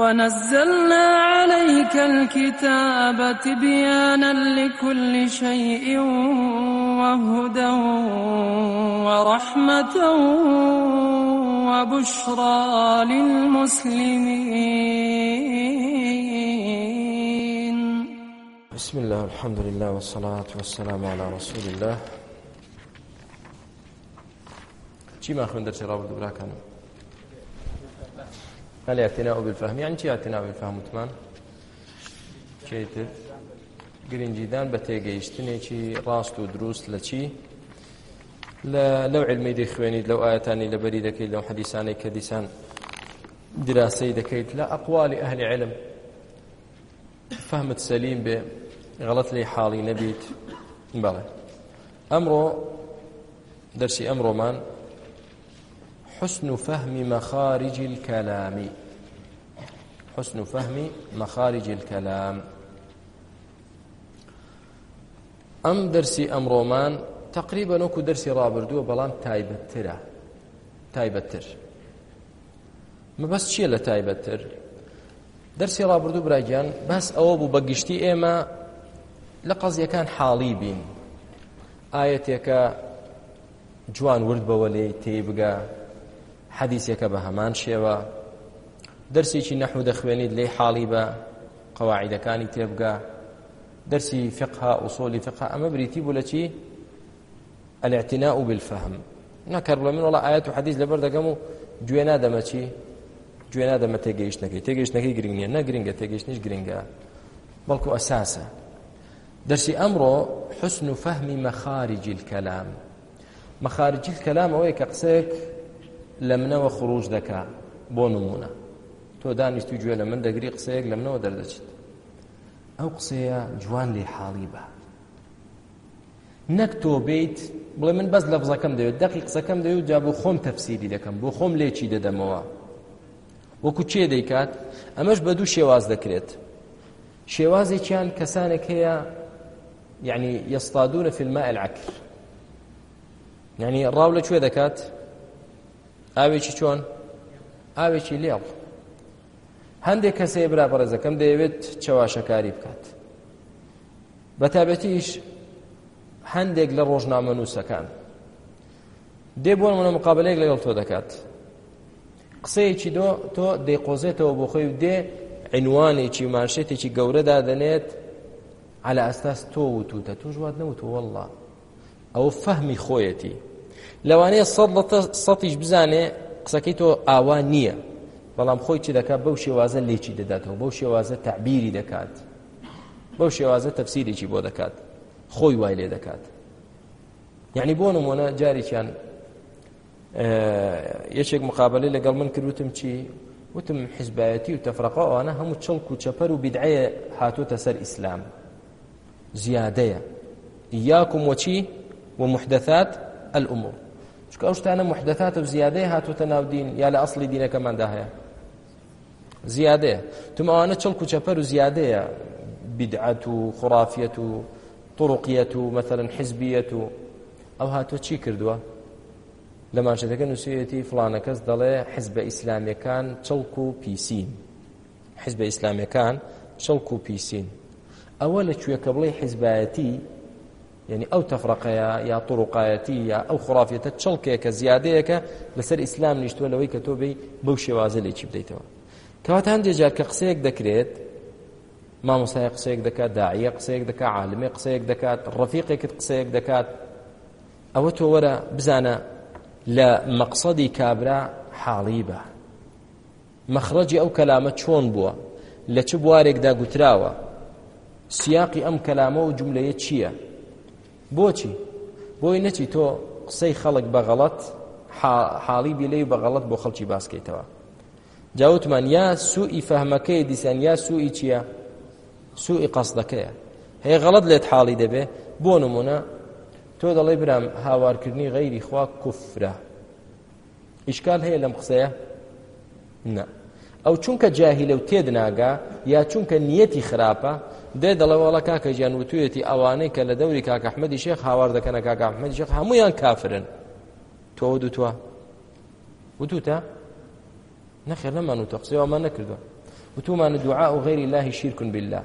ونزلنا عليك الكتاب تبيانا لكل شيء وهدى ورحمة وبشرى للمسلمين بسم الله والحمد لله والصلاة والسلام على رسول الله چی ما خوێن دەرچێ ڕابرد براکانم هل اعتناء بالفهم يعني چی اعتناء بالفهم وتمان چیتر گرنجیدان بە تێگەیشتنێکی ڕاست و دروست لە چی لەو علمی دی خوێنیت لەو ئاەتانی لەبەری دەکەیت لەو حەدیسانەی کە دیسان دراسەی دەکەیت لە ئەقوالی ئەهلی علم فەهمت سەلیم بێ غەڵەت لی حاڵی نەبیت بەڵێ ئەمڕۆ دەرسی ئەمڕۆمان حسن فهم مخارج الكلام حسن فهم مخارج الكلام ئەم دەرسی ئەمڕۆمان تقریبا وەکو دەرسی ڕابردووە بەڵام تایبەتترە تایبەتتر مەبەست چییە لە تایبەتتر دەرسی ڕابردوو براگیان بەس ئەوە بوو بەگشتی ئێمە لە قەزیەکان حاڵی بین ئاەتێکە جوان ورد بەوە لێ تێبگە حەدیثێکە بە هەمان شێوە دەرسێکی نەحوو دەخوێنیت لێی حاڵی بە قەواعیدەکانی تێبگە دەرسی فقها ئوسۆلی فقها ئەمە بریتی بوو لە چی ئەلعتینا و بالفەهم نەکەر بڵێ من وڵە ئاەت و حەدیث لەبەر دەگەم و گوێ نادەمە چی گوێ نادەمە تێگەیشتەکەی تێگەیشتەکەی گرنگ نیە نەگرنگە تێگەیشتنیش گرنگە بەڵکو ئەساسە دەرسی ئەمڕۆ حسن و فەهمی مەخارجی کەلام مەخارجی کەلام ئەوەیە کە قسێک لە منەوە خروج دەکا بۆ نمونە تۆ دانیشت و گوێ لە من دەگری قسەیەک لە منەوە دەردەچیت ئەو قسەیە جوان لێ حاڵی بە نەک تۆ بیت بڵێ من بەس لەفزەکەم دەوێت دەقی قسەکەم دەوێت جا بۆ خۆم تەفسیری دەکەم بۆ خۆم لێکی دەدەمەوە وەکو چێ دەیکات ئەمەش بە دوو شێواز دەکرێت شێوازێکیان کەسانێک هەیە یعنی یستادونە فی الماء العکر یعنی ڕاو لەکوێ دەکات ئاوێکی چۆن ئاوێکی لێڵ هەندێک کەسێ براپەرزەکەم دەیەوێت چەواشەکاری بکات بەتابەتیش هەندێک لە ڕۆژنامە نووسەکان دێ بۆن منە مقابلەیەک لەگەڵ تۆ دەکات قسەیەکی دۆ تۆ دەیقۆزێتەوە بۆ خۆی دێ عینوانێکی مارشێتێکی گەورەدا دەنێت على ئەستاس تۆ وتوتە توش وات نەوت وله ئەو فەهمی خۆیەتی لەوانەیە سەتیش بزانێ قسەکەی تۆ ئاوا نییە بەڵام خۆی چی دەکات بەو شێوازە لێکی دەداتەوە بەو شێوازە تعبیری دەکات بەو شێوازە تەفسیرێکی بۆ دەکات خۆی وای لێ دەکات یعنی بۆ نمونە جارێکیان یەکێک مقابلی لەگەڵ من کردوتم چی وتم حزبایەتی و تەفرەقا ئەوانە هەموو چڵک و چەپەر و بیدعەیە هاتوتە سەر ئیسلام زیادەیە یاکم وەچی ومحدثات الأمور چونکە ئەو شتانە محدەثاتە و زیادەیە هاتوتە ناودین یا لە ئەسڵی دینەکەماندا هەیە زیادەیە تمەوانە چڵک و چەپەر و زیادەیە بدعەت و خوڕافەت و طرقیەت و مەثلەن حزبیەت و ئەو هاتۆ چی کردووە لە مانشەتەکە نووسەتی فلانە کەس دەڵێ حزبە ئیسلامیەکان چڵک و پیسین حزبە ئیسلامیەکان چڵک و پیسین ئەوە لە کوێ کە بڵێ حزبایەتی یعنی ئەو تەفرەقەیە یا تڕوقایەتی یا ئەو خرافەتە چڵکێکە زیادەیەکە لەسەر ئیسلام نیشتووە لەوەی کە تۆ بی بەو شێوازە لێکی بدەیتەوە کەواتە هەندێک جار کە قسەیەک دەکرێت مامۆسای قسەیەک دەکات داعیە قسەیەک دەکات عالمی قسەیەک دەکات ڕەفیقێکت قسەیەک دەکات ئەوە تۆ وەرە بزانە لە مەقسەدی کابرا حاڵی بە مەخرەجی ئەو کەلامە چۆن بووە لە چ بوارێکدا گوتراوە سیاقی ئەم کەلامە و جملەیە چییە بۆچی بۆی نەچی تۆ قسەی خەڵک بەغەڵەت حاڵی بیلەی بەغەڵەت بۆ خەڵکی باسکەیتەوە جاوتمان یا سوئی فەهمەکەی دیسان یا سوئی چییە سوئی قەسدەکەیە هەیە غەڵەت لێت حاڵی دەبێ بۆ نمونە تۆ دەڵێ برام هاوارکردنی غەیری خوا کوفرە ئیشکال هەیە لەم قسەیە نە ئەو چونکە جاهیلە و تێدناگا یا چونکە نیەتی خراپە دێ دەڵەوەڵە کاکە گیان وتویەتی ئەوانەی کە لە دەوری کاکەحمەدی شێخ هاوار دەکەنە کاکەحمەدی شێخ هەمویان کافرن تۆ دوتوە وتوتە نەخێر نەمان و تەقسیەوەمان نەکردوە وتومان دوعا و غیری اللهی شیرکن بالله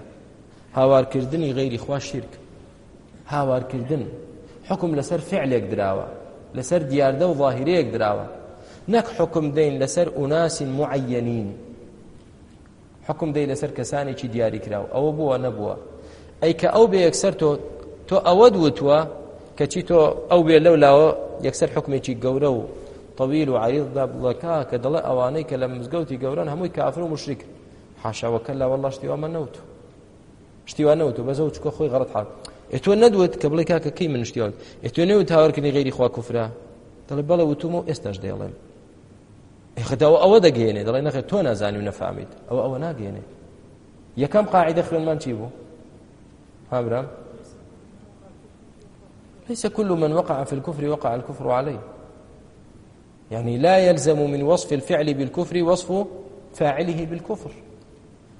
هاوارکردنی غیری خوا شیرک هاوارکردن حکم لەسەر فعلێک دراوە لەسەر دیاردە و ظاهرەیەک دراوە نەک حکم دەین لەسەر ئوناسی معەنین حکم دەی لەسەر کەسانێکی دیاریکراوە ئەوە بووە نەبووە ئەی کە ئەو بێ یەکسەر تۆ تۆ ئەوە دووتوە کەچی تۆ ئەو بێ لەو لاوە یەکسەر حکمێکی گەورە و طويل و عریضدا بڵەکە کە دەڵێ ئەوانەی کە لە مزگەوتی گەوران هەمووی کافر و مشریک حاشاوەکە لا والله شتیوامە نەوت شتیوان نەوت و بەزە و چکۆ خۆی غەڵت حاڵ ئێتۆ نەدوێت کە بڵێ کاکە کەی منشتیوان ئێتۆ نەوت تاوەرکردنی غێری خوا کوفرە دەڵێ بەڵێ وتوم و ئێستاش دەڵێم خەتەوە ئەوە دەگەێنێ دەڵێ نەخێت تۆ نازانی و نەفاامیت ئەوە ئەوە ناگەێنێ یەکەم قاعدە خوێنمان چی بوو هابرام ليس كل من وقع في الكفر وقع الكفر عليه يعني لا يلزم من وصف الفعل بالكفر وصف فاعله بالكفر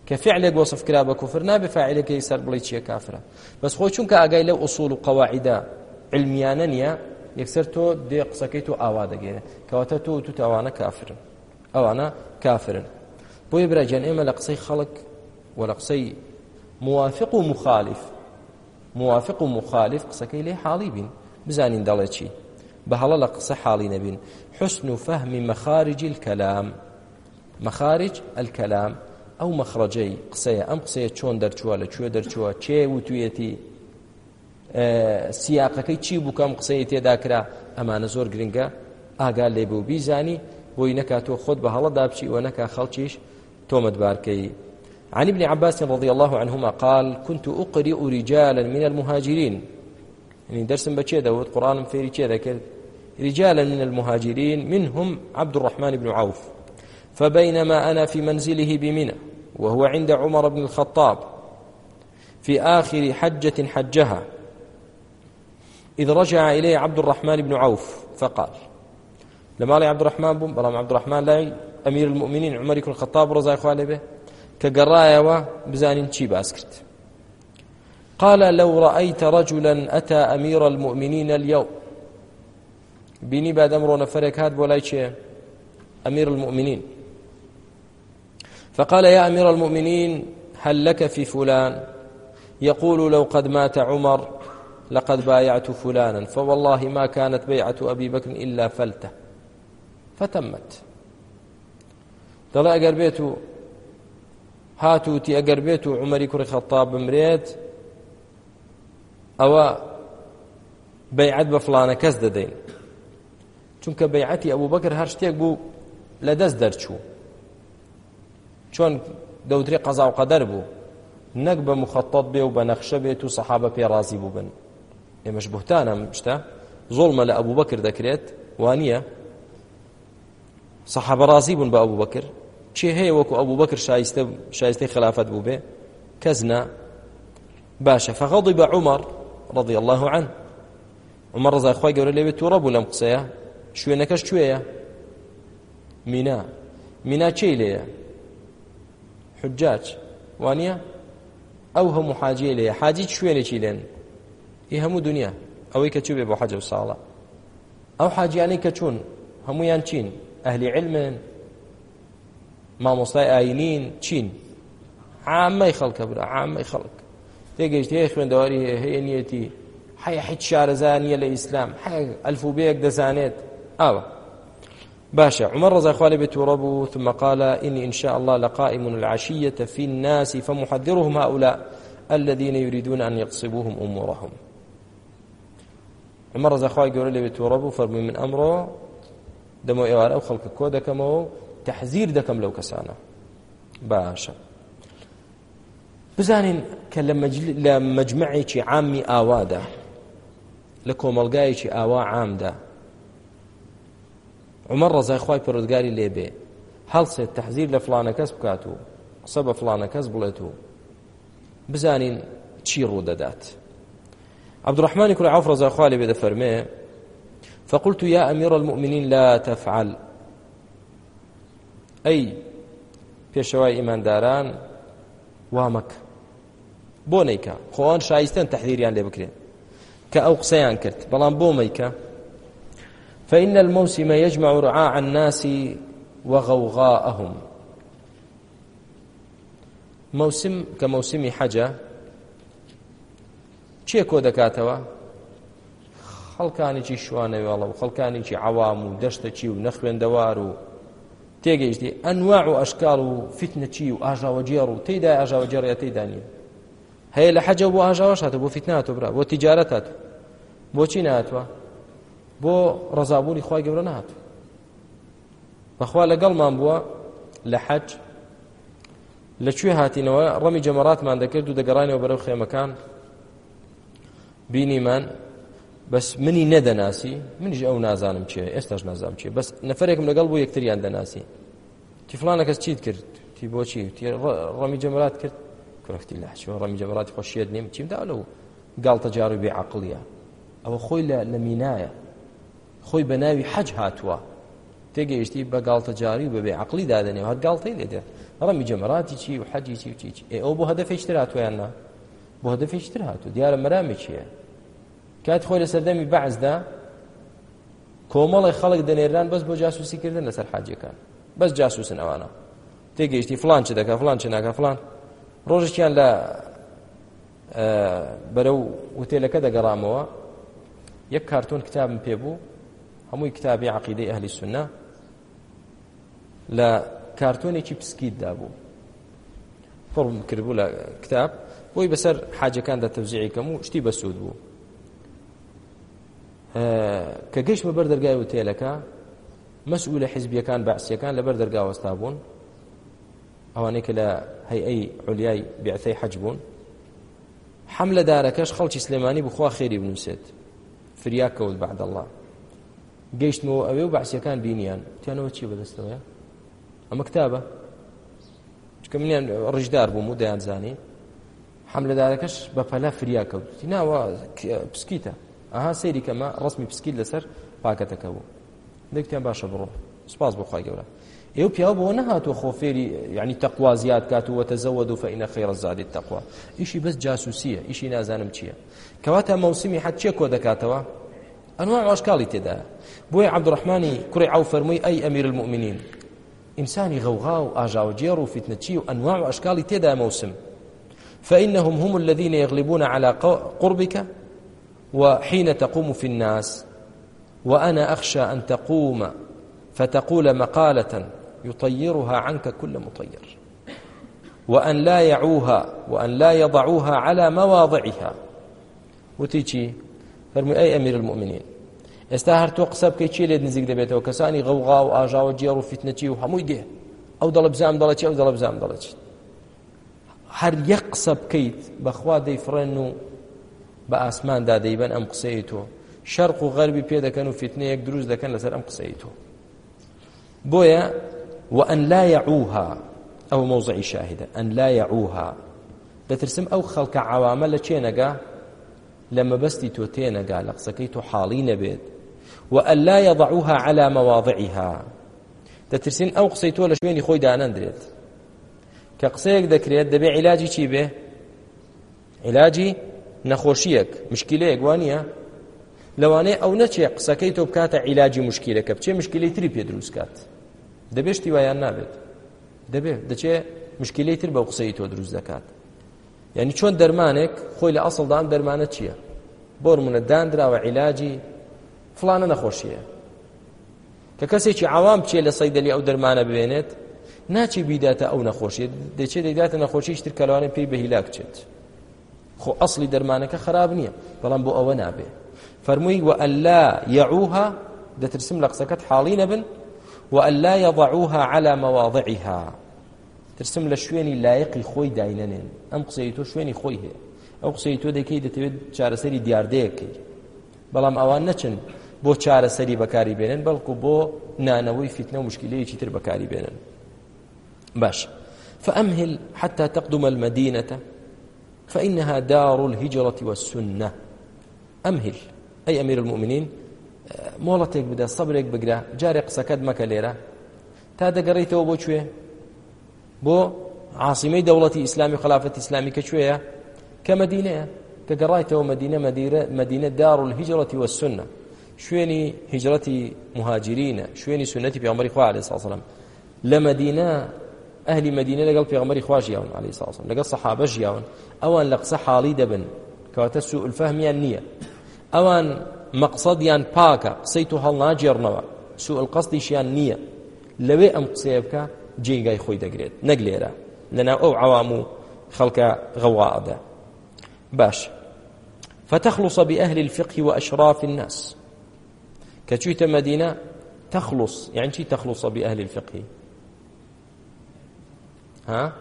كفعلك وصف كلاب كفر ناب فاعلك يسر بلي كافرة بس خوي چونك اگاي لو اصول وقواعد علميانا یەکسەر تۆ دێ قسەکەی تۆ ئاوا دەگێرە کەواتە تۆ تو ئەوانە کافرن ئەوانە کافرن بۆیە براجان ئێمە لە قسەی خەڵک و لە قسەی موافق و مخالف موافق و مخالف قسەکەی لێ حاڵی بین بزانین دەڵێ چی بە هەڵە لە قسە حاڵی نەبین حسن و فەهمی مەخارجی الکەلام مەخارج ئەلکەلام ئەو مەخڕەجەی قسەیە ئەم قسەیە چۆن دەرچووە لەکوێ دەرچووە چێ وتویەتی سیاقەکەی چی بوو کەم قسەی تێدا کرا ئەمانە زۆر گرنگە ئاگا لێ بوو بیزانی بۆی نەکات تۆ خۆت بە هەڵە دابچی وە نەکا خەڵکیش تۆمەتبارکەی عن ابن عباس رضي الله عنهما قال كنت أقرئ رجالا من المهاجرين يعني درس بكيدا والقرآن في كذا رجالا من المهاجرين منهم عبد الرحمن بن عوف فبينما أنا في منزله بمنى وهو عند عمر بن الخطاب في آخر حجة حجها إذ رجع إليه عبد الرحمن بن عوف فقال لما لي عبد الرحمن بوم بلام عبد الرحمن لاي أمير المؤمنين عمر بن الخطاب رضي الله عنه به كقرايا بزانين شي باسكت قال لو رأيت رجلا أتى أمير المؤمنين اليوم بيني بعد أمر نفرك هاد ولا شيء أمير المؤمنين فقال يا أمير المؤمنين هل لك في فلان يقول لو قد مات عمر لقد بايعت فلانا فوالله ما كانت بيعة أبي بكر إلا فلتة فتمت دڵێ ئەگەر بێت و هاتوتی ئەگەر بێت و عمەری کوڕی خەتا بمرێت ئەوە بەیعەت بە فلانە کەس دەدەین چونکە بەیعەتی ئەوبوو بەکر هەر شتێک بوو لە دەست دەرچوو چۆن دەوتری قەزا و قەدەر بوو نەک بە مخەتەت بێ و بە نەخشە بێت و سەحابە پێڕازی بوو بن ئێمەش بهتانم شتا زۆڵمە لە ئەبوو بەکر دەکرێت وانە سەحەبەڕازی بوون بە ئەوبوو بەکر چێ هەیە وەکو ئەبوو بەکر شایستە شایستەی خلافەت بوو بێ کەزنا باشە فەغەڵی بە عمر ڕضی الله عن عمر ڕزای خۆی گەورە لەوێت تووڕە بوو لەم قسەیە شوێنەکەش کوێیە مینا مینا چی لێیە حجاج وانە ئەو هەموو حاجی لێیە حاجی شوێنێکی لێن ئی هەموو دنیا ئەوەی کە چوبێ بۆ حەج و ساڵە ئەو حاجیانەی کە چوون هەمویان چین ئەهلی علمن مامۆستای ئاینین چین عامەی خەڵکە برا عامەی خەڵک تێگەیشت هەیە خوێندەواری هەیە نیەتی حەیە هیچ شارەزانیە لە ئیسلام ئەلفوبەیەک دەزانێت ئاوە باشە عمر رضي الله بيت ربو ثم قال إني إن شاء الله لقائم العشية في الناس فمحذرهم هؤلاء الذين يريدون أن يقصبوهم أمورهم ئەمە ڕزەخوای گەورە لەوێت تۆڕە بوو فەرمووی من ئەمڕۆ دەمەوە ئێوارە ئەو خەڵکە کۆ دەکەمەوە و تەحزیر دەکەم لەو کەسانە باشە بزانین کە لە مجمعێکی عامی ئاوادا لە کۆمەلگایەکی ئاوا عامدا عمر ڕزای خی پرۆزگاری لێبێ هەڵسێت تەحزیر لە فلانە کەس بکات و قسە بە فلانە کەس بڵێت و بزانین چی ڕوودەدات عبد الرحمن كل عوف رضا خالي بدا فرمي فقلت يا أمير المؤمنين لا تفعل أي پێشەوای ئیمانداران وامەک بۆ نیکە خۆیان شایستن تەحریریان لێ بکرێن کە ئەو قسەیان کرد بەڵام بۆ مەیکە فإن الموسم يجمع رعاع الناس وغوغاءهم موسم كموسم حجة چێ کۆ دەکاتەوە خەڵکانێکی شوانەوێڵە و خەڵکانێکی عوام و دەشتەچی و نەخوێندەوار و تێگەیشتی ئەنواع و ئەشکال و فیتنەچی و ئاژاوەجێڕ و تێدا ئاژاوەجێڕێ تێدانی هەیە لە حەجە بۆ ئاژاوەش هاتە بۆ فیتناتۆ برا بۆ تیجارەت هات بۆچی ناتوە بۆ ڕزابوونی خی گەورە نات بەخوا لەگەڵمان بووە لە حەج لەکوێ هاتینەوە ڕەمی جەمەڕاتمان دەکرد و دەگەڕانەوە بەرەو خێمەکان بینیمان بەس منی نەدەناسی منیش ئەو نازانم چێ ئێستاش نازانم چێ بەس نەفرێکم لەگەڵ بۆ یەکتریان دەناسی تی فلانە کەس چیت کرد تی بۆچی تی ڕەمی جەمرات کرد کوڕختی لە چوە ڕەمی جەمراتی خۆشیت نیم چیم دا لەو گاڵتە جارو بێ عقلیە ئەوە خۆی لە لە مینایە خۆی بە ناوی حەج هاتووە تێگەیشتی بە گاڵتە جاری بەبێ عقلی دادنێ هەر گاڵتەی لێدێت ڕەمی جەمراتی چی و حەجی چی و چی ئێ ئەو بۆ هەدەفێشتراتوەیان نا بۆ هەدەفێکتر هاتوو دیارە مەرامێک چییە کات خۆی لە سەردەمی بەعزدا کۆمەڵی خەڵک دەنێران بەس بۆ جاسووسیکردن لەسەر حاجەکان بەس جاسووسن ئەوانە تێگەیشتی فلان چ دەکە فلان چ ناکە فلان ڕۆژێکیان لە بەرەو وتێلەکە دەگەڕامەوە یەک کارتۆن کتابم پێبوو هەمووی کتابی عقیدەی ئەهلی سنە لە کارتۆنێکی پسکیتدا بوو پڕم کردبوو لە کتاب بۆی بەسەر حاجەکاندا تەوزیعیکەم و شتی بەسوود بوو کە گەیشتمە بەر دەرگای وتێلەکە مەسئول لە حیزبیەکان بەعسیەکان لەبەر دەرگاوەستا بوون ئەوانەی کە لە هەیئی عولیای بیعەی حەج بوون حەم لە دارەکەش خەڵکی سلێمانی بخوا خێری بنووسێت فریا کەوت بەعدەڵڵا گەیشتمەوە ئەوێ و بەعسیەکان بینیان تیانەوە چی بەدەستەوەە ئەمە کتابە چکە منیان ڕژدار بووم و دەیانزانی حملەدارەکەش بە پەلە فریا کەوتی ناوە پسکیتە ئەها سەیری کەمە ڕسمی پسکیل لەسەر پاکەتەکە بوو دەکتیان باشە بڕۆ سپاس بخوای گەورە ئێو پیاو بۆ نەهاتوە خۆفێری یعنی تەقوا زیاد کات و وەتەزەوەد و فەئینە خێڕە زادێت تەقوا ئیشی بەس جاسووسیە ئیشی نازانم چییە کەواتە مەوسمی حەت چێ کۆ دەکاتەوە ئەنواع عاشکاڵی تێدا بۆی عەبدوڕەحمانی کوڕی ئەو فەرمووی ئەی ئەمیر المؤمنین ئینسانی غەوغا و ئاژاوجێر و فیتنەچی و ئەنواع و ئەشکاڵی تێدا مەوسم فإنهم هم الذين يغلبون على قربك وحين تقوم في الناس وأنا أخشى أن تقوم فتقول مقالة يطيرها عنك كل مطير وأن لا يعوها وأن لا يضعوها على مواضعها وتيجي فرمي أي أمير المؤمنين ئێستا هەرتۆ قسە بکەی چی لێت نزیک دەبێتەوە کەسانی غەوغا و ئاژاوە جێڕ و فتنەچی و هەمووی دێ ئەو دەڵە بزام دەڵەچی ئەو دەڵە بزام دەڵەچیت هەر یەک قسە بکەیت بەخوا دەیفڕێن و بە ئاسماندا دەیبەن ئەم قسەی تۆ شەرق و غەربی پێ دەکەن و فتنەیەک دروست دەکەن لەسەر ئەم قسەی تۆ بۆیە وأن لا يعوها أو موضع شاهدة أن لا يعوها دەترسم ئەو خەڵکە عوامە لە چێنەگا لە مەبەستی تۆ تێنەگا لە قسەکەی تۆ حاڵی نەبێت و ئەللا یەضعوها على مواضعها دەترسین ئەو قسەی تۆ لە شوێنی خۆی دانەندرێت کە قسەیەک دەکرێت دەبێ عیلاجی چی بێ عیلاجی نەخۆشیەک مشکلەیەک وانە لەوانەیە ئەو نەچێ قسەکەی تۆ بکاتە عیلاجی مشکلەکە بچێ مشکلی تری پێ دروستکات دەبێشتی وایان نابێت دەبێت دەچێ مشکلەی تر بەو قسەی تۆ دروست دەکات یعنی چۆن دەرمانێک خۆی لە ئەسڵدان دەرمانە چییە بۆ منە دانراوە عیلاجی فلانە نەخۆشیە کە کەسێکی عوام بچێ لە سەیدەلی ئەو دەرمانە بوێنێت ناچی بیداتە ئەو نەخۆشیە دەچێت دەیداتە نەخۆشی شتر کەلوانە پێی بە هیلا بچێت خۆ ئەسلی دەرمانەکە خراب نییە بەڵام بۆ ئەوە نابێ فەرمووی و ئەللا یعوها دەترسم لە قسەکەت حاڵی نەبن و ئەللا یەضعوها على مواضعها ترسم لە شوێنی لایەقی خۆی داینەنێن ئەم قسەی تۆ شوێنی خۆی هەیە ئەو قسەی تۆ دەکەی دەتەوێت چارەسەری دیاردەیەکەی بەڵام ئەوان نەچن بۆ چارەسەری بەکاری بێنن بەڵکو بۆ نانەوەی فیتنە و مشکلەیەکی تر بەکاری بێنن باش فأمهل حتى تقدم المدينة فإنها دار الهجرة والسنة أمهل أي أمير المؤمنين مۆڵەتێک بدە سەبرێک بگرە جارێ قسەکەت مەکە لێرە تا دەگەڕیتەوە بۆ کوێ بۆ عاسیمەی دەوڵەتی ئیسلامی خلافەت ئیسلامی کە کوێیە کە مدینەیە کە گەڕایتەوە مدینە مدینە دار و هیجرەتی وەسونە شوێنی هیجرەتی مهاجرینە شوێنی سنەتی پێمەری خوا لە ساسەڵم لە مدینە ئەهلی مدینە لەگەڵ پێغمەری خوا ژیاون علی ساسم لەگەڵ سەحابە ژیاون ئەوان لە قسە حاڵی دەبن کەواتە سوء الفەهمیان نییە ئەوان مەقصەدیان پاکە قسەی تو هەڵناجێڕنەوە سوء القەستیشیان نییە لەوێ ئەم قسەیە بکە جێگای خۆی دەگرێت نەک لێرە لەناو ئەو عوام و خەڵکە غەواعدا باش فتخلص بأهل الفقه وأشراف الناس كتشويت مدينة تخلص يعني شي تخلص بأهل الفقه ها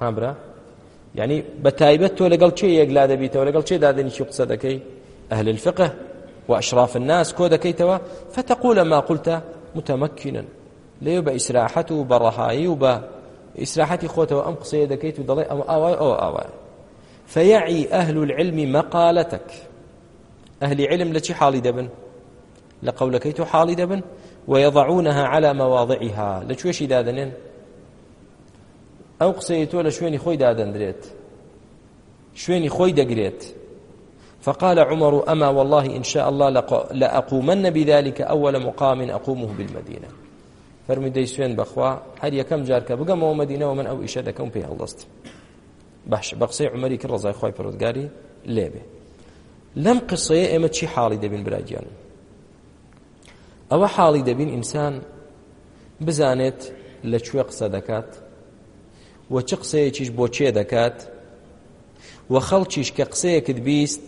ها برا يعني بتايبت تۆ لەگەڵ چێ یەکلا دەبیتەوە لەگەڵ چێ دادنیشی قسە دەکەی ئەهل الفقه وأشراف الناس كو دكيتوا فتقول ما قلت متمكنا ليو بإسراحة وبرهاي وبإسراحة خوته أم قصية دكيت ودلي أو أو أو أو فيعي أهل العلم مقالتك أهل علم لشي حالي دبن لقولكيت حالي دبن ويضعونها على مواضعها لشويش دادنين ئەو قسەی تۆ لە شوێنی خۆی دادەندرێت شوێنی خۆی دەگرێت فقال عمر أما والله إن شاء الله لأقومن بذلك أول مقام أقومه بالمدينة فەرمی دەی سوێن بەخوا هەر یەکەم جارکە بگەمەوە مدینەوە من ئەو ئیشە دەکەم پێی هەڵدەست باش بە قسەی عمەری کە ڕزای خۆی پرۆدگاری لێبێ لەم قسەیە ئێمە چی حاڵی دەبین براگیان ئەوە حاڵی دەبین ئینسان بزانێت لەکوێ قسە دەکات و چ قسەیەکیش بۆ چێ دەکات و خەڵکیش کە قسەیەکت بیست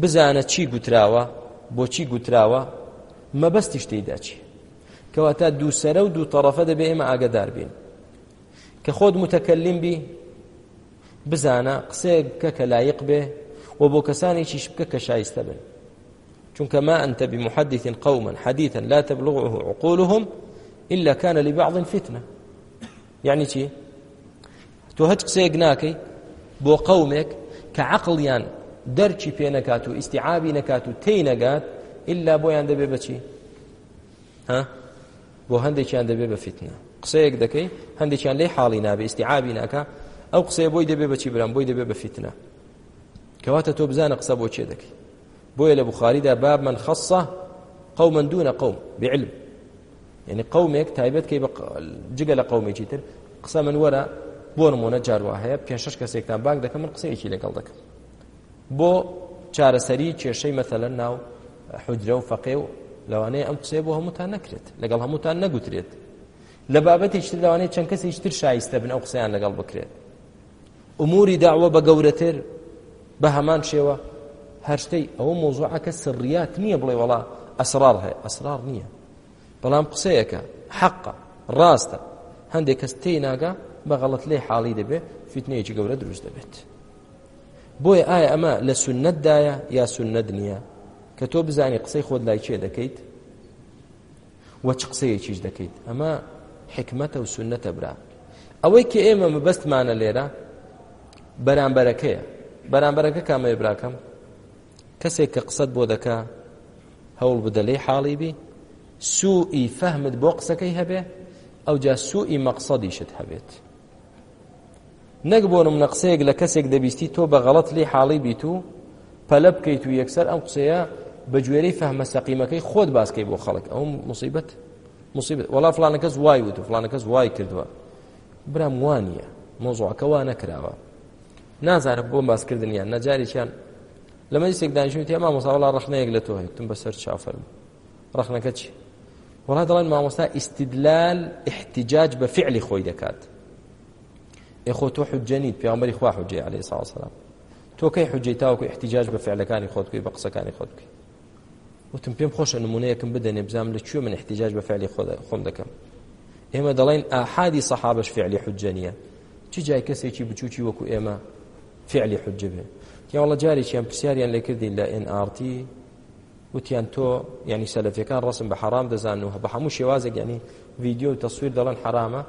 بزانە چی گوتراوە بۆچی گوتراوە مەبەستی شتیدا چی کەواتە دووسەرە و دوو تەرەفە دەبێ ئێمە ئاگدار بین کە خۆت متەکەلم بی بزانە قسەیە بکە کە لایق بێ و بۆ کەسانێکیش بکە کە شایستە بن چونکە ما أنت بمحدث قوما حديثا لا تبلغه عقولهم إلا كان لبعض فتنة يعني چی تۆ هەچ قسەیەک ناکەی بۆ قەومێک کە عقڵیان دەرچی پێ نەکات و ئیسیعابی نەکات و تێی نەگات ئللا بۆیان دەبێ بەچی بۆ هەندێکیان دەبێ بە فیتنە قسەیەک دەکەی هەندێکیان لێ حاڵی نابێ ئیسیعابی ناکە ئەو قسەیە بۆی دەبێ بەچی برم بۆی دەبێ بە فیتنە کەواتە تۆ بزانە قسە بۆ چێ دەکەی بۆیە لە بخاریدا باب من خصە قوما دون قوم بعلم يعني قومك تایبەت کەی جگە لە قومێکی تر قسە من وەرە بۆ نمونە جاروا هەیە پێ شش کەسێکتان باک دەکەم من قسەیەکی لەگەڵ دەکەم بۆ چارەسەری کێشەی مەتەلە ناو حجرە و فەقێ و لەوانەیە ئەم قسەیە بۆ هەمووتان نەکرێت لەگەڵ هەمووتان نەگوترێت لە بابەتی تر لەوانەیە چەند کەسی هیچتر شایستە بن ئەو قسەیان لەگەڵ بکرێت ئوموری داوە بە گەورەتر بە هەمان شێوە هەرشتەی ئەوە مۆزوعەکە سڕیات نییە بڵێ وڵا ئەسرار هەیە ئەسرار نییە بەڵام قسەیەکە حەقە ڕاستە هەندێک کەس تێی ناگا بەغەڵت لێ حاڵی دەبێت فیتنەیەکی گەورە دروست دەبێت بۆیە ئایا ئەمە لە سنەتدایە یا سنەت نییە کە تۆ بزانی قسەی خۆت لای کێ دەکەیت وە چ قسەیەکیش دەکەیت ئەمە حکمەتە و سنەتە برا ئەوەی کە ئێمە مەبەستمانە لێرە بەرامبەرەکەیە بەرامبەرەکە کامەیە براکەم کەسێک کە قسەت بۆ دەکا هەوڵ بدە لێ حاڵی بی سوئی فەهمت بۆ قسەکەی هەبێ ئەو جا سوئی مەقسەدیشت هەبێت نەک بۆ نمونە قسەیەک لە کەسێک دەبیستی تۆ بە غەڵەت لێ حاڵی بیت و پەلە بکەیت و یەکسەر ئەم قسەیە بە گوێرەی فەهمە سەقیمەکەی خۆت باسکەی بۆ خەڵک ئەو مصیبەت مصیبەت وڵا فلانە کەس وای وت و فلانە کەس وای کردووە برام وانە مۆزوعەکە وا نەکراوە نازانم بۆم باسکردنیان نەجاریان لە مەلیسێک دانیشوی تێما مۆساوەڵا ڕخنەیەک لە تۆ هێتم بەسەر چافەرم ڕخنەکە چی وڵات دەڵێن مامۆستا ئیسیدلال احتیجاج بە فعلی خۆی دەکات ئێخۆ تۆ حجەنیت پیامبەری خوا حجێ عليه سا سلام تۆ کەی حجەی تاوکو احتیجاج بە فعلەکانی خۆت بکەی بە قسەکانی خۆت بکەی وتم پێم خۆشە نمونەیەکم بدەنێ بزانام لە کوێ من احتیجاج بە فعلی خۆم دەکەم ئێمە دەڵێن ئاحادی سەحابش فعلی حجە نییە چی جای کەسێکی بچوکی وەکو ئێمە فعلی حجە بێ یاوەڵە جارێکیان پرسیاریان لێ کردین لە NRT وتیان تۆ ینی سەلفەکان ڕسم بە حرام دەزان و بە هەموو شێوازێک ینی ویددیو و تەسویر دەڵێن حرامە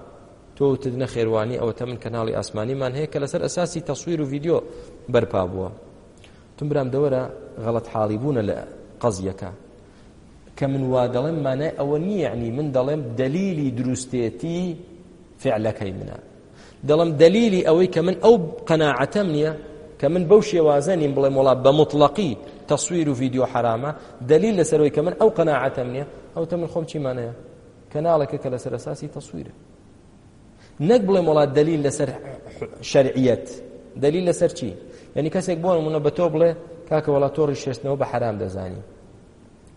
تۆ وتدنە خێوانی ئەوەتە من کەناڵی ئاسمانیمان هەیە کە لەسەر ئەساسی تەسویر و ڤیددیو بەرپا بووە تم برام دەوەرە غەڵت حاڵی بوونە لە قەزیەکە کە من وا دەڵێم مانای ئەوە نیعنی من دەڵێم دلیلی دروستێتی فعلەکەی منە دەڵم دلیلی ئەوەی کە من ئەو قەناعەتەم نییە کە من بەو شێوازەنیم بڵێم وڵات بە مطلقی تەسویر و ڤیددیو حرامە دلیل لەسەرەوەی کە من ئەو قەناعەتەم نییە ئەوتە من خۆم چیمانەیە کەناڵەکە کە لەسەر ئەساسی تەسویرە نەک بڵێم وڵات دلیل لەسەر شەرعیەت دلیل لەسەر چی یعنی کەسێک بۆ نمونە بە تۆ بڵێ کاکە وڵات تۆڕی شێستنەوە بە حرام دەزانی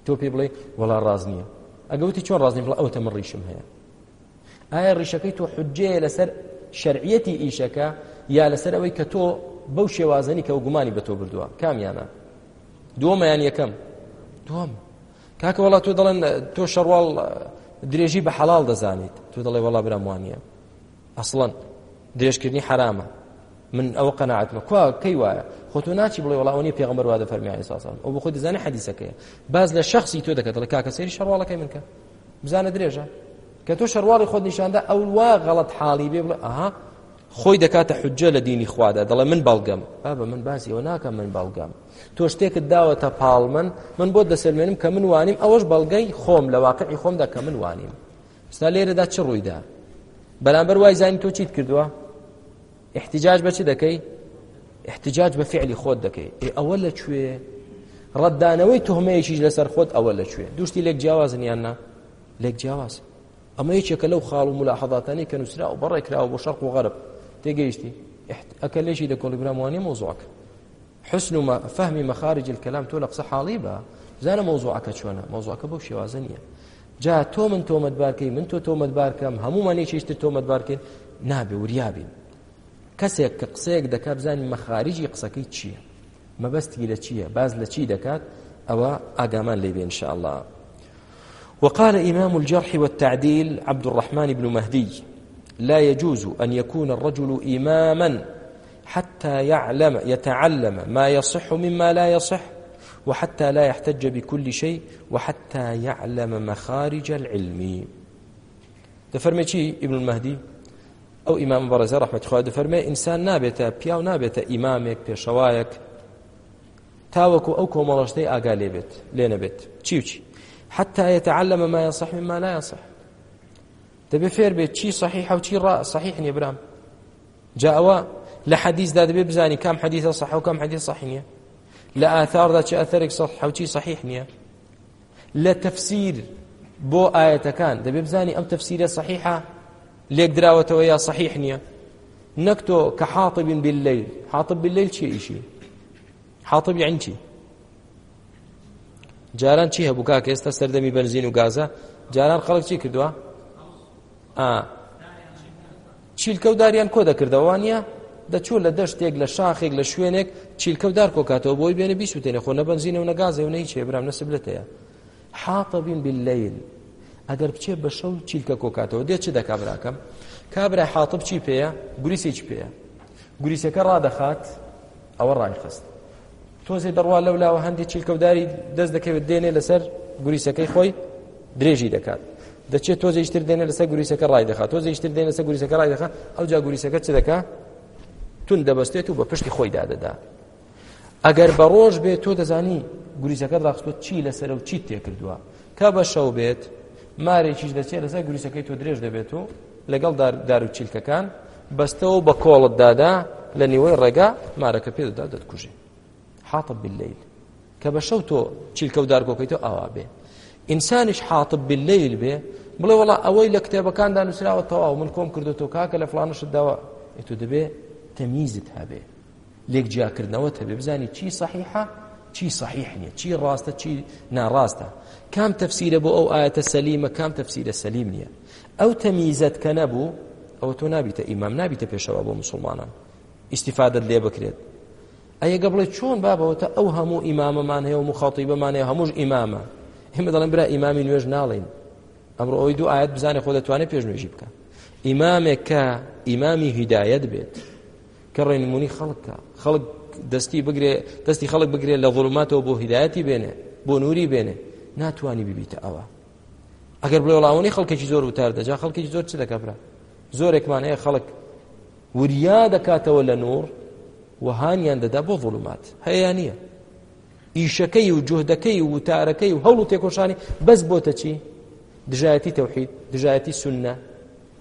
تۆ پێ بڵێ وڵات ڕاز نییە ئەگەوتی چۆن ڕازنی بڵ ئەوتە من ڕیشم هەیە ئایا ڕیشەکەی تۆ حجەیە لەسەر شەرعەتی ئیشەکە یا لەسەر ئەوەی کە تۆ بەو شێوازنی کە و گومانی بە تۆ بردووە کامیانە دووەمەیان یەکەم دوم کاکە وڵات تۆ دەڵێن تۆ شەڕواڵ درێژی بە حەڵال دەزانیت تۆ دەڵێ وڵا براموانە ئەسڵەن درێژکردنی حرامە من ئەوە قەنەعەتمە کوا کەی وایە خۆ تۆ ناچی بڵێ وڵا ئەوەی پێغەمبەر وادە فەرمیانی ساسان ئەو بۆ خۆی دەزانێ حەدیسەکەیە باز لە شخصی تۆ دەکەت لە کاکە سەری شەڕواڵەکەی منکە بزانە درێژە کە تۆ شەڕواڵی خۆت نیشاندا ئەو وا غەڵەت حاڵی بێ بڵێ ئاها خۆی دەکاتە حجە لە دینی خوادا دەڵێ من بەڵگەم با بە من باسی ئەوە ناکەم من بەڵگەم تۆ شتێکت داوەتە پاڵمن من بۆ دەسەلمێنم کە من وانیم ئەوەش بەڵگەی خۆم لە واقعی خۆمدا کە من وانیم ستا لێرەدا چ ڕوویدا بەرامبەر وای زانین تۆ چیت کردووە احتیجاج بە چی دەکەی احتیجاج بە فعلی خۆت دەکەی ئەوە لەکوێ ڕەتدانەوەی تۆمەیەکیش لەسەر خۆت ئەوە لەکوێ دوشتی لێک جیاوازن یاننا لێک جیاواز ئەمە یەکێکە لەو خاڵ و ملاحظاتانی کە نووسرا و بەڕێکراوە بۆ شەرق و غەرب تێگەیشتی ئەکە لێشی لە کۆلیگراموانی مۆزۆک حسن و فەهمی مەخارج الکەلام تۆ لە قسە حاڵی بە زانە مۆزۆعەکە چۆنە مۆزۆەکە بەو شێوازە نیە جا تۆ من تۆمەتبارکەی من تۆ تۆمەتبارکەم هەمومانێک هیچتر تۆمەتبارکەین نابێ وریابین کەسێک کە قسەیەک دەکات بزانین مەخارجی قسەکەی چییە مەبەستی لە چییە باز لە چی دەکات ئەوە ئاگامان لێ بێن الله وقال إمام الجرح والتعديل عبد الرحمن بن مهدي لا يجوز أن يكون الرجل إماما حتى يعلم يتعلم ما يصح مما لا يصح وحتى لا يحتج بكل شيء وحتى يعلم مخارج العلم دفرمي ابن المهدي ئەو ئیمام بەڕێزە ڕحمەتخوا دەفەرمێ ئینسان نابێتە پیاو نابێتە ئیمامێک پێشەوایەک تاوەکو ئەو کۆمەڵەشتەی ئاگا لێ بێت لێ نەبێت چیوچی حتى يتعلم ما يصح مما لا يصح دەبێ فێر بێت چی صحیح و چی ڕ صحیح نیە برام جا ئەوە لە حەدیثدا دەبێ بزانی کام حەدیثە صح و کام حەدیث صحیح نیە لە ئاثاردا چ ئەثەرێک حوتی صحیح نییە لە تەفسیر بۆ ئاەتەکان دەبێ بزانی ئەم تەفسیرە صحیحە لێک دراوەتەوە یا صحیح نییە نەک تۆ کە حاتبین باللیل حاتب باللیل چی ئیشی حاتب یعنی چی جاران چی هەبوو کاکە ئێستا سەردەمی بەنزین و گازە جاران خەڵک چی کردووە چیلکە و داریان کۆ دەکردەوە وانە دەچوو لە دەشتێک لە شاخێک لە شوێنێک چیلکە دار کۆکاتەوە بۆی بێنە بیسووتێنێ خۆ نەبنزینە و نەگازێ و نەی چێبرام نەسبلتەیە حاپە بین باللیل ئەگەر بچێ بە شەو چیلکە کۆکاتەوە دێت چ دەکا براکەم کابرا حاتب چی پێەیە گوریسێکی پێەیە گوریسەکە ڕادەخات ئەوە ڕایخست تۆزێ دەڕوا لەولاوە هەندێک چیلکەوداری دەست دەکەوێت دێنێ لەسەر گوریسەکەی خۆی درێژی دەکات دەچێت تۆزە یشتر دێنێ لەسەر گوریسەکە ڕای دەخات تۆزە یشتر دێنە لەسەر گوریسەکە ڕای دەخات ئەو جا گوریسەکە چ دەکات تون دەبەستێت و بە پشتی خۆی دادەدا ئەگەر بە ڕۆژ بێت تۆ دەزانی گوریزەکە ڕاخستۆ چی لەسەر و چیت تێکردووە کە بە شەو بێت مارێکیش دەچێت لەسەر گوریسەکەی تۆ درێژ دەبێت و لەگەڵ دار و چیلکەکان بەستەوە بە کۆڵت دادا لە نیوەی ڕێگا مارەکە پێدەدا دەتکوژی حاتب باللیل کە بە شەو تۆ چیلکە و دارگۆکەی تۆ ئاوا بێ ئینسانیش حاتب باللیل بێ بڵێ وڵا ئەوەی لە کتێبەکاندا نووسراوە تەواو من کۆم کردو تۆ کاکە لە فلانشت داوە ئێتو دەبێ تەمیزت هەبێ لێک جیاکردنەوەت هەبێ بزانی چی صحیحە چی صحیح نییە چی ڕاستە چی ناڕاستە کام تەفسیرە بۆ ئەو ئاەتە سەلیمە کام تەفسیرە سەلیم نییە ئەو تەمیزت کە نەبوو ئەوە تۆ نابیتە ئیمام نابیتە پێشەوە بۆ مسلمانان ئیسیفادت لێ بکرێت ئەیە گەبڵێ چۆن بابەوەتە ئەو هەموو ئیمامەمان هەیە و مخاڵی بمانێ هەمووش ئیمامە ئێمە دەڵێن برا ئیمامی نوێژ ناڵین ئەمڕۆ ئەوی دوو ئاەت بزانێ خۆ دەتوانێت پێشنوێژی بکە ئیمامێک کە ئیمامی هیدایەت بێت کە ڕێنمونی خەڵکە خەڵک دەستی بگرێ دەستی خەڵک بگرێت لە غڵوماتەوە بۆ هیداەتی بێنێ بۆ نووری بێنێ ناتوانانی ببیتە ئەوە ئەگەر بڵێڵاوانی خەڵکێکی زۆر وتار دەجا خەڵکێکی زۆر چ دەکەبرا زۆرێکمان هەیە خەڵک وریا دەکاتەوە لە نور وهانیان دەدا بۆ ظڵومات هەیە نییە ئیشەکەی و جوهدەکەی و وتارەکەی و هەڵ و تێکۆشانی بەس بۆتە چی دژایەتی تەوحید دژایەتی سنە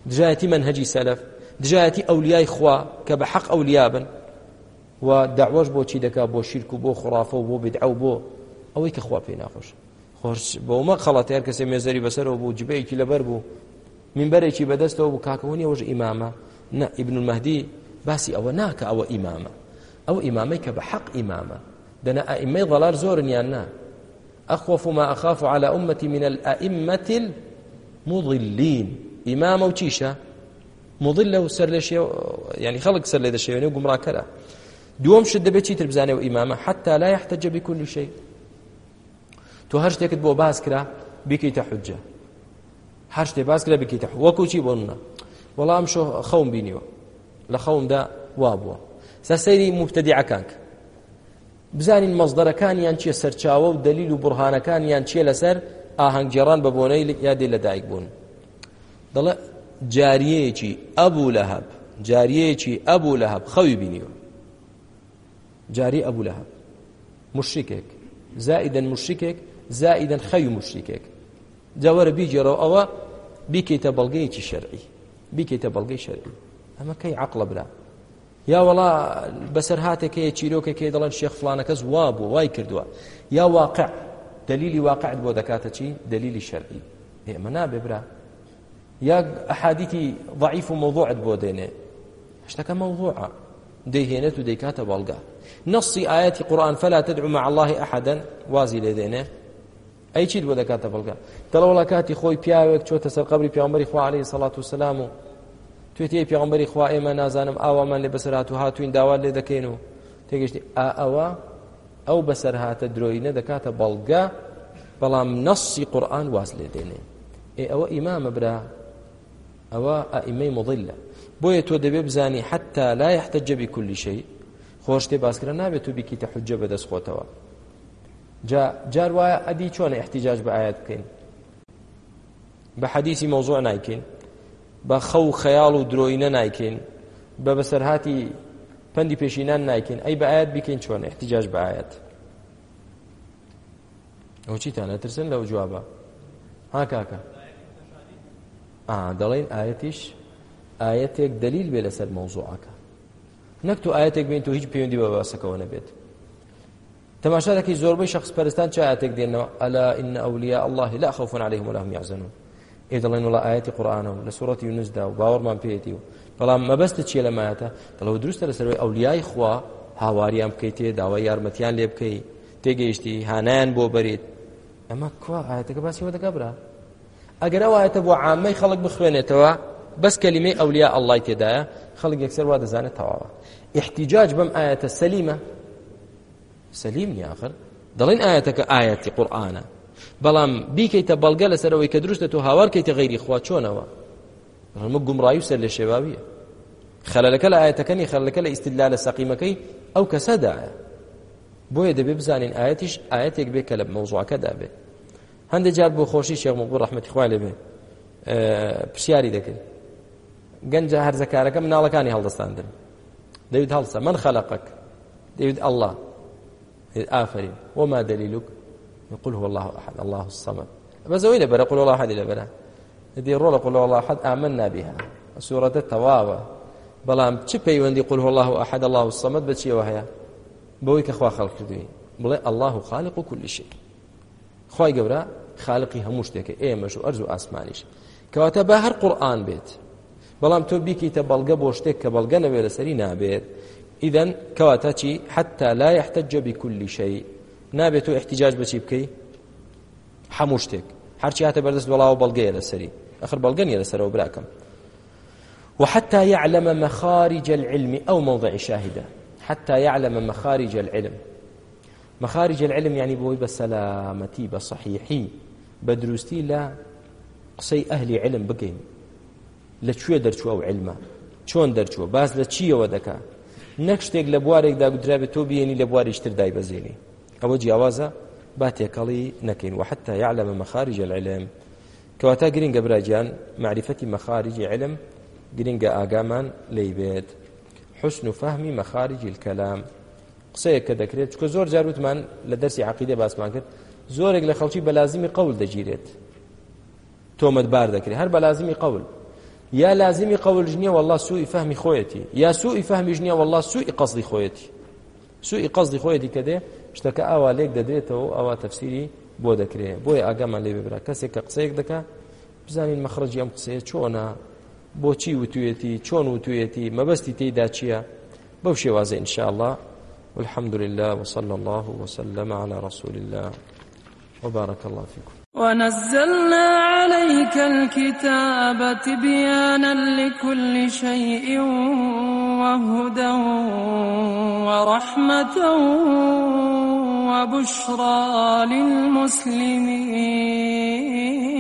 دژایەتی منهجی سەلف دژایەتی ئەولیای خوا کە بە حەق ئەولیابن و داعوەش بۆ چی دەکا بۆ شیرک و بۆ خوڕافە و بۆ بدعە و بۆ ئەوەی کە خوا پێی ناخۆش خۆش بۆمە خەڵەت هەر کەسێ مێزەری بەسەرەوە بوو جبەیەکی لەبەر بوو منبەرێکی بەدەستەوە بوو کاکەونی ئەوش ئیمامە نە ئیبن المەهدی باسی ئەوە ناکە ئەوە ئیمامە ئەو ئیمامەی کە بە حەق ئیمامە دەنا ئەئیمەی ضەلار زۆرن یان نا أخوف ما أخاف على أمتي من الأئمة المضلين إمام وتشيشة مضل و سەر لەشێ ینی خەڵک سەر لێ دەشێوێنێ و گومڕاکەرە دووەم شت دەبێت چیتر بزانێ و ئیمامە حتا لا يحتج بكل شيء تۆ هەر شتێکت بۆ باز کرا بیکەیتە حجە هەر شتێ باز کرا بکەیتە وەکو چی بۆ منە وەڵام شۆ خەوم بینیوە لە خەومدا وا بووە سا سەیری مبتەدیعەکانک بزانین مەزدەرەکانیان چیە سەرچاوە و دلیل و بڕهانەکانیان چیە لەسەر ئاهەنگگێڕان بە بۆنەی یادی لەدایک بوون دەڵێ جاریەیەکی ئەبوو لەهب جاریەیەکی ئەبوو لەهب خەوی بینیوە جاری ئەبوو لەهب مشرکێک زائدن مشرکێک زائدن خەوی مشرکێک جاوەرە بیجێڕەوە ئەوە بیکەیتە بەڵگەیەکی شەرعی بیکەیتە بەڵگەی شەرعی ئەمە کەی عقلە برا یا وڵا بەسەر هاتێکەیە چیرۆکەکەی دەڵێن شێخ فلانەکەس وا بوو وای کردووە یا واقع دلیلی واقعت بۆ دەکاتە چی دلیلی شەرعی ئێمە نابێ برا یا ئەحادیتی ضعیف و مەوضوعت بۆ دێنێ هەشتەکە مەوضوعە دەیهێنێت و دەیکاتە بەڵگا نەسی ئاەتی قورآن فەلا تدعو مع الله أحدا وازی لێ دێنێ ئەی چیت بۆ دەکاتە بەڵگا دەڵەوەڵا کاتی خۆی پیاوێک چۆتە سەر قبری پیامبەری خوا عەلەیهی سەڵات و سەلام و توێ تێی پیامبەری خوا ئێمە نازانم ئاوامان لێ بەسەرات و هاتوین داوا لێ دەکەین و تێگەشتی ئا ئەوە ئەو بەسەر هاتە درۆینە دەکاتە بەڵگا بەڵام نەسی قورآن واز لێ دێنێ ئێ ئەوە ئیمامە برا ئەوە ئەئیمەی مضلە بۆیە تۆ دەبێ بزانی حتا لا يحتج بكل شيء خۆش تێ باسکرە نابێت و بیکیتە حجە بەدەست خۆتەوە جار وایە ئەدی چۆنە احتیجاج بە ئاەت بکەین بە حەدیسی مەوزوع نایکەین بە خەو خەیاڵ و درۆینە نایکەین بە بەسەرهاتی پەنی پێشینان نایکەین ئەی بە ئاەت بکەین چۆن احتیجاج بە ئاەت ئەو چیتان ئەترسن لەو جوابە ها کاکە دەڵێن ئاەتیش ئاەتێک دلیل بێ لەسەر مەوزوعەکە نەک تو ئاەتێک بین تو هیچ پەیوەندی بە باسەکەەوە نەبێت تەماشارێکی زۆربەی شخص پەرستان چا ئاەتێک دێنەوە ئەلا ئین ئەولیا الله لا خوف عليهم ولا هم يحزنون ئێ دەڵێن وڵە ئاەتی قورآانەوە لە سوەتی یونسدا و باوەڕمان پێێتی و بەڵام مەبەستە چیە لەمایەتە دەڵەوە دروستە لەسەر ئەولیای خوا هاواریان بکەیت تێ داوای یارمەتیان لێ بکەیت تێگەیشتی هانیان بۆ بەریت ئەمە کوا ئاەتەکە باسیەوە دەگەبرا ئەگەر ئەوایەتە بۆ عامەی خەڵک بخوێنێتەوە بەس کەلیمەی ئەولیا ئەڵای تێدایە خەڵک یەکسەر وا دەزانێت تەواوە احتیجاج بەم ئاەتە سەلیمە سەلیم یاخر دەڵین ئاەتەکە ئاەتی قورآانە بەڵام بیکەیتە بەڵگە لەسەرەوەی کە دروستە تۆ هاوارکەیتە غیری خوا چۆنەوە ڕمە گومڕایی و سەر لە شێواویە خەلەکە لە ئاەتەکەنی خەلەکە لە ئیسلا لە سەقیمەکەی ئەو کەسەدایە بۆیە دەبێ بزانین ئاەتیش ئاەتێک بێ کە لە مەوزوعەکەدا بێت هەندێک جار بۆ خۆشی شێخ مەبوو ڕحمەتی خوای لێ بێ پرسیاری دەکرد گەنجە هەرزەکارەکە مناڵەکانی هەڵدەستاندن دەوید هەڵسە من خەلقك دەوید ئەله ئافرین وما دلیلوک يقول هو الله أحد الله الصمد بس ويلا برا قل والله أحد إلى برا دي رولا قل والله أحد آمنا بها سورة التواوى بلام چه پیوندی قل هو الله أحد الله الصمد بچی وهیا بوی که خوا خلق کردوی بڵێ الله خالق كل شيء خوای گەورە خالقی هەموو شتێکە ئێمەش و ئەرز و ئاسمانیش کەواتە بە هەر قورآن بێت بەڵام تۆ بیکەیتە بەڵگە بۆ شتێک کە بەڵگە لەوێ لەسەری نابێت ئیدەن کەواتە چی حتا لا يحتج بكل شيء نابێت تۆ احتیجاج بەچی بکەی هەموو شتێک هەرچی هاتە بەردەست بەڵاو بەڵگەیە لەسەری ئەخر بەڵگەنیە لەسەرەوە براکەم وحتى يعلم مخارج العلم أو موضع شاهدة حتى يعلم مخارج العلم مخارج العلم يعني بوي بسلامتي بصحيحي بە دروستی لە قسەی ئەهلی علم بگەین لەکوێ دەرچووە و علمە چۆن دەرچووە باز لە چیەوە دەکا نەک شتێک لە بوارێکدا گوترابێت تۆ بێنی لە بواری شتر دای بەزێنی ئەوە جیاوازە با تێکەڵی نەکەین وحتى يعلم مخارج العلم کەواتا گرنگە براجان معرفەتی مەخارجی علم گرنگە ئاگامان لی بێت حسن و فەهمی مەخارجی الکەلام قسەیە کە دەکرێت چکە زۆر جاروتمان لە دەرسی عقیدە باسمان کرد زۆرێک لە خەڵکی بەلازمی قەول دەگیرێت تۆمەتبار دەکرێت هەر بەلازمی قەول یا لازمی قەول ژنیە والله سوئی فەهمی خۆیەتی یا سوئی فەهمی ژنیە والله سوئی قەزدی خۆیەتی سوئی قەزدی خۆیەتی کە دێ شتەکە ئاوا لێک دەدرێتەوە ئەوا تەفسیری بۆ دەکرێت بۆیە ئاگامان لێ ببرا کەسێک کە قسەیەک دەکا بزانین مەخرەجی ئەم قسەیە چۆنا بۆچی وتوێتی چۆن وتوێتی مەبەستی تێیدا چییە بەو شێوازە ئینشاءله والحمد لله وصلى الله وسلم على رسول الله وبارك الله فيكم ونزلنا عليك الكتاب تبيانا لكل شيء وهدى ورحمة وبشرى للمسلمين